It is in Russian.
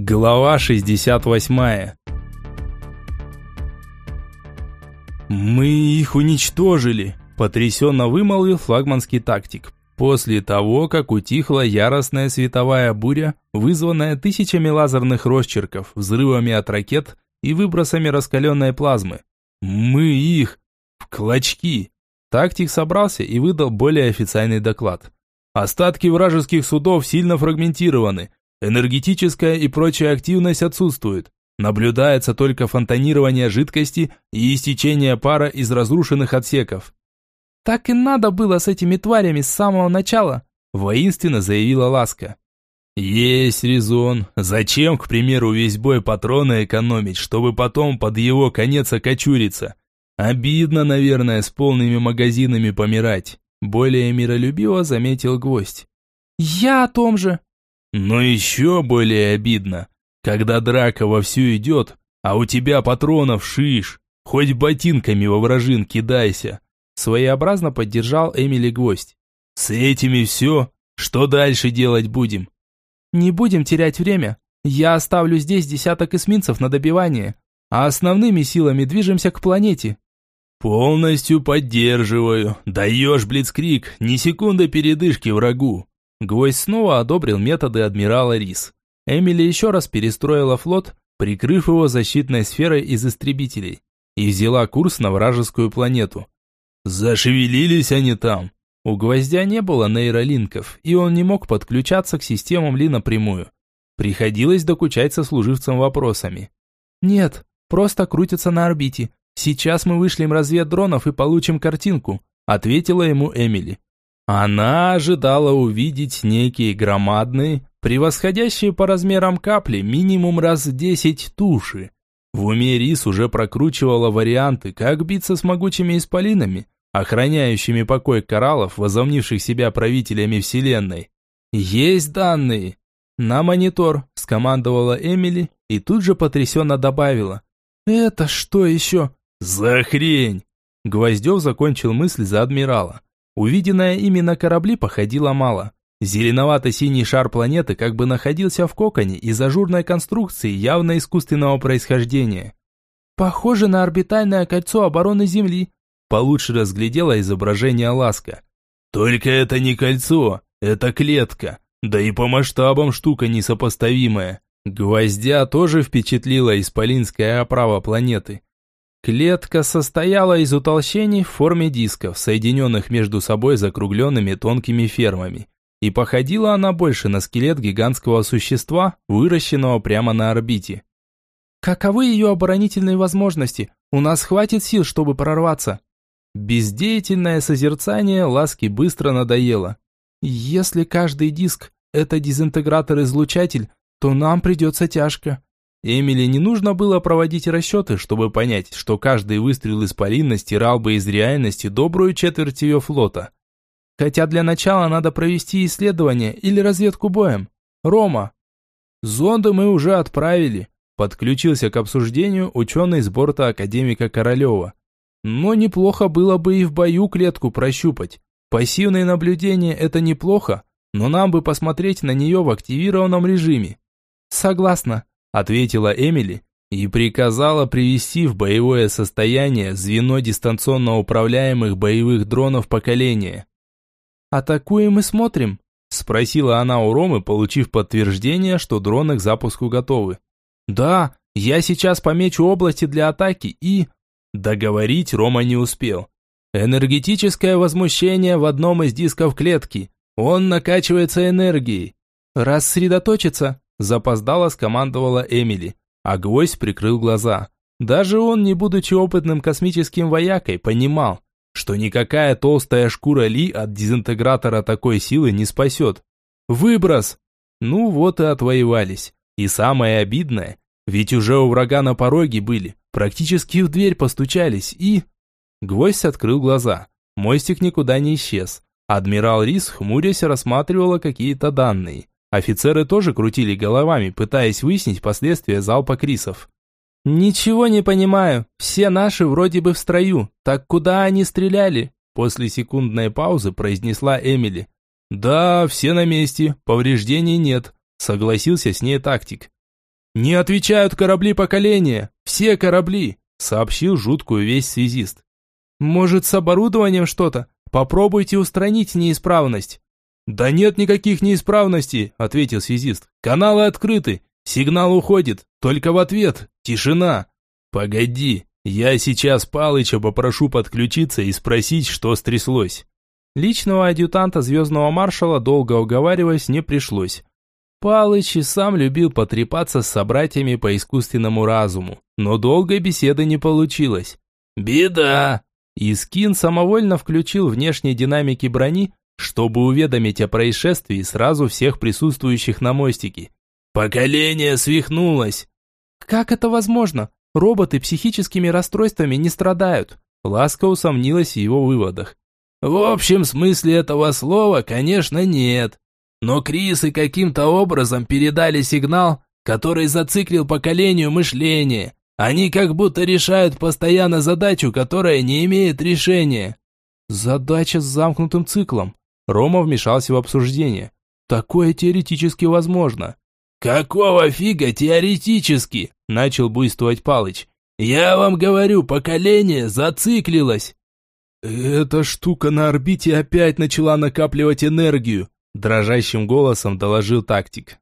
Глава 68 «Мы их уничтожили», – потрясенно вымолвил флагманский тактик. После того, как утихла яростная световая буря, вызванная тысячами лазерных росчерков, взрывами от ракет и выбросами раскаленной плазмы. «Мы их! В клочки!» Тактик собрался и выдал более официальный доклад. «Остатки вражеских судов сильно фрагментированы, Энергетическая и прочая активность отсутствует. Наблюдается только фонтанирование жидкости и истечение пара из разрушенных отсеков. «Так и надо было с этими тварями с самого начала», воинственно заявила Ласка. «Есть резон. Зачем, к примеру, весь бой патрона экономить, чтобы потом под его конец окочуриться? Обидно, наверное, с полными магазинами помирать», более миролюбиво заметил гвоздь. «Я о том же», но еще более обидно, когда драка вовсю идет, а у тебя патронов шиш, хоть ботинками во вражин кидайся. Своеобразно поддержал Эмили гвоздь. С этими все, что дальше делать будем? Не будем терять время. Я оставлю здесь десяток эсминцев на добивание, а основными силами движемся к планете. Полностью поддерживаю. Даешь, Блицкрик, ни секунды передышки врагу. Гвоздь снова одобрил методы адмирала Рис. Эмили еще раз перестроила флот, прикрыв его защитной сферой из истребителей, и взяла курс на вражескую планету. Зашевелились они там. У Гвоздя не было нейролинков, и он не мог подключаться к системам Ли напрямую. Приходилось докучать сослуживцам вопросами. «Нет, просто крутятся на орбите. Сейчас мы вышлем разведдронов и получим картинку», ответила ему Эмили. Она ожидала увидеть некие громадные, превосходящие по размерам капли минимум раз в десять туши. В уме Рис уже прокручивала варианты, как биться с могучими исполинами, охраняющими покой кораллов, возомнивших себя правителями Вселенной. «Есть данные!» «На монитор», – скомандовала Эмили и тут же потрясенно добавила. «Это что еще?» «За хрень!» Гвоздев закончил мысль за адмирала. Увиденное ими на корабли походило мало. Зеленовато-синий шар планеты как бы находился в коконе из ажурной конструкции явно искусственного происхождения. «Похоже на орбитальное кольцо обороны Земли», получше разглядела изображение Ласка. «Только это не кольцо, это клетка, да и по масштабам штука несопоставимая». Гвоздя тоже впечатлила исполинская оправа планеты. Клетка состояла из утолщений в форме дисков, соединенных между собой закругленными тонкими фермами. И походила она больше на скелет гигантского существа, выращенного прямо на орбите. «Каковы ее оборонительные возможности? У нас хватит сил, чтобы прорваться?» Бездеятельное созерцание ласки быстро надоело. «Если каждый диск – это дезинтегратор-излучатель, то нам придется тяжко. Эмили не нужно было проводить расчеты, чтобы понять, что каждый выстрел из Полины стирал бы из реальности добрую четверть ее флота. Хотя для начала надо провести исследование или разведку боем. Рома. Зонды мы уже отправили. Подключился к обсуждению ученый с борта академика Королева. Но неплохо было бы и в бою клетку прощупать. Пассивное наблюдение – это неплохо, но нам бы посмотреть на нее в активированном режиме. Согласна ответила Эмили и приказала привести в боевое состояние звено дистанционно управляемых боевых дронов поколения. «Атакуем и смотрим?» – спросила она у Ромы, получив подтверждение, что дроны к запуску готовы. «Да, я сейчас помечу области для атаки и...» Договорить Рома не успел. Энергетическое возмущение в одном из дисков клетки. Он накачивается энергией. Рассредоточиться, Запоздало скомандовала Эмили, а гвоздь прикрыл глаза. Даже он, не будучи опытным космическим воякой, понимал, что никакая толстая шкура Ли от дезинтегратора такой силы не спасет. Выброс! Ну вот и отвоевались. И самое обидное, ведь уже у врага на пороге были, практически в дверь постучались и... Гвоздь открыл глаза. Мостик никуда не исчез. Адмирал Рис, хмурясь, рассматривала какие-то данные. Офицеры тоже крутили головами, пытаясь выяснить последствия залпа Крисов. «Ничего не понимаю. Все наши вроде бы в строю. Так куда они стреляли?» После секундной паузы произнесла Эмили. «Да, все на месте. Повреждений нет», — согласился с ней тактик. «Не отвечают корабли поколения! Все корабли!» сообщил жуткую весть связист. «Может, с оборудованием что-то? Попробуйте устранить неисправность». «Да нет никаких неисправностей», – ответил связист. «Каналы открыты, сигнал уходит, только в ответ тишина». «Погоди, я сейчас Палыча попрошу подключиться и спросить, что стряслось». Личного адъютанта звездного маршала долго уговаривать не пришлось. Палыч и сам любил потрепаться с собратьями по искусственному разуму, но долгой беседы не получилось. «Беда!» Искин самовольно включил внешние динамики брони, чтобы уведомить о происшествии сразу всех присутствующих на мостике. «Поколение свихнулось!» «Как это возможно? Роботы психическими расстройствами не страдают!» Ласка усомнилась в его выводах. «В общем смысле этого слова, конечно, нет. Но Крисы каким-то образом передали сигнал, который зациклил поколению мышления. Они как будто решают постоянно задачу, которая не имеет решения. Задача с замкнутым циклом. Рома вмешался в обсуждение. Такое теоретически возможно. Какого фига теоретически? Начал буйствовать Палыч. Я вам говорю, поколение зациклилось. Эта штука на орбите опять начала накапливать энергию, дрожащим голосом доложил тактик.